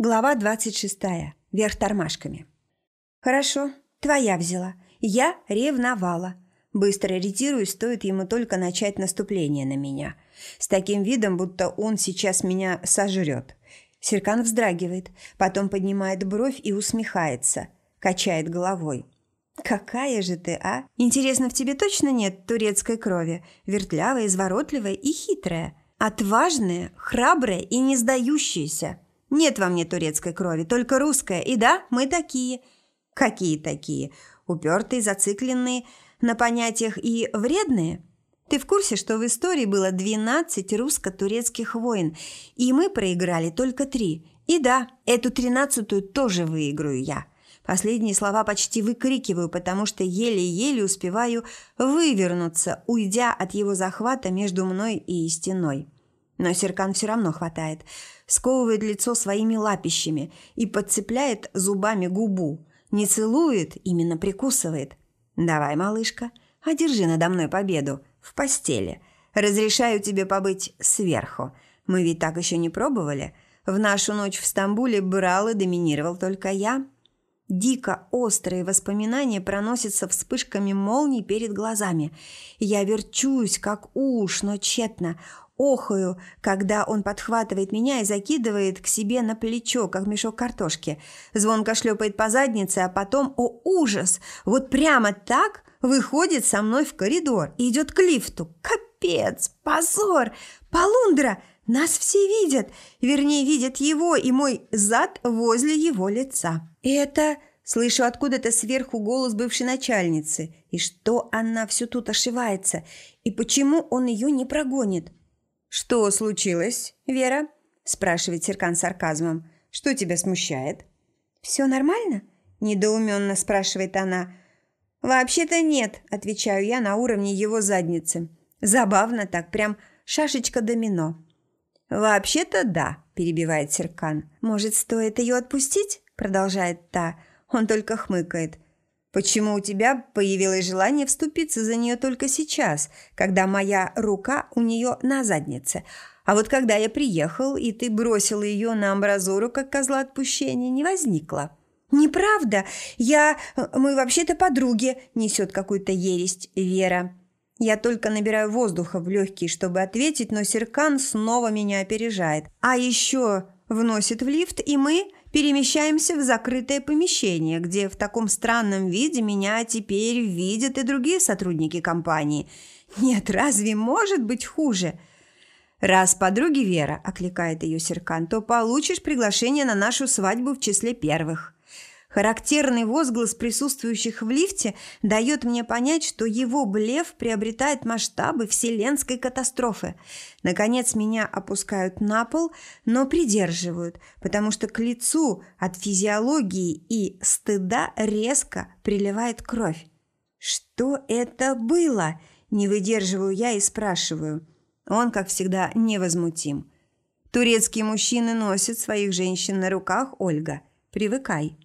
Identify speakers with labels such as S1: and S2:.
S1: Глава 26. Вверх тормашками. Хорошо, твоя взяла. Я ревновала. Быстро ретируюсь, стоит ему только начать наступление на меня. С таким видом, будто он сейчас меня сожрет. Серкан вздрагивает, потом поднимает бровь и усмехается, качает головой. «Какая же ты, а? Интересно, в тебе точно нет турецкой крови? Вертлявая, изворотливая и хитрая. Отважная, храбрая и не сдающаяся». Нет во мне турецкой крови, только русская. И да, мы такие. Какие такие? Упертые, зацикленные на понятиях и вредные? Ты в курсе, что в истории было 12 русско-турецких войн, и мы проиграли только три? И да, эту тринадцатую тоже выиграю я. Последние слова почти выкрикиваю, потому что еле-еле успеваю вывернуться, уйдя от его захвата между мной и стеной. Но Серкан все равно хватает – сковывает лицо своими лапищами и подцепляет зубами губу. Не целует, именно прикусывает. «Давай, малышка, одержи надо мной победу. В постели. Разрешаю тебе побыть сверху. Мы ведь так еще не пробовали. В нашу ночь в Стамбуле брал и доминировал только я». Дико острые воспоминания проносятся вспышками молний перед глазами. Я верчусь, как уж, но тщетно охаю, когда он подхватывает меня и закидывает к себе на плечо, как мешок картошки. Звонко шлепает по заднице, а потом, о ужас, вот прямо так выходит со мной в коридор и идет к лифту. Капец, позор, полундра, нас все видят, вернее, видят его и мой зад возле его лица. Это... Слышу откуда-то сверху голос бывшей начальницы. И что она все тут ошивается? И почему он ее не прогонит? «Что случилось, Вера?» – спрашивает Серкан сарказмом. «Что тебя смущает?» «Все нормально?» – недоуменно спрашивает она. «Вообще-то нет», – отвечаю я на уровне его задницы. Забавно так, прям шашечка домино. «Вообще-то да», – перебивает Серкан. «Может, стоит ее отпустить?» – продолжает та. Он только хмыкает. Почему у тебя появилось желание вступиться за нее только сейчас, когда моя рука у нее на заднице? А вот когда я приехал, и ты бросила ее на амбразуру, как козла отпущения, не возникло. «Неправда! Я... Мы вообще-то подруги!» – несет какую-то ересть Вера. Я только набираю воздуха в легкие, чтобы ответить, но Серкан снова меня опережает. А еще вносит в лифт, и мы перемещаемся в закрытое помещение, где в таком странном виде меня теперь видят и другие сотрудники компании. Нет, разве может быть хуже? Раз подруги Вера окликает ее Серкан, то получишь приглашение на нашу свадьбу в числе первых. Характерный возглас присутствующих в лифте дает мне понять, что его блеф приобретает масштабы вселенской катастрофы. Наконец меня опускают на пол, но придерживают, потому что к лицу от физиологии и стыда резко приливает кровь. «Что это было?» – не выдерживаю я и спрашиваю. Он, как всегда, невозмутим. «Турецкие мужчины носят своих женщин на руках, Ольга. Привыкай».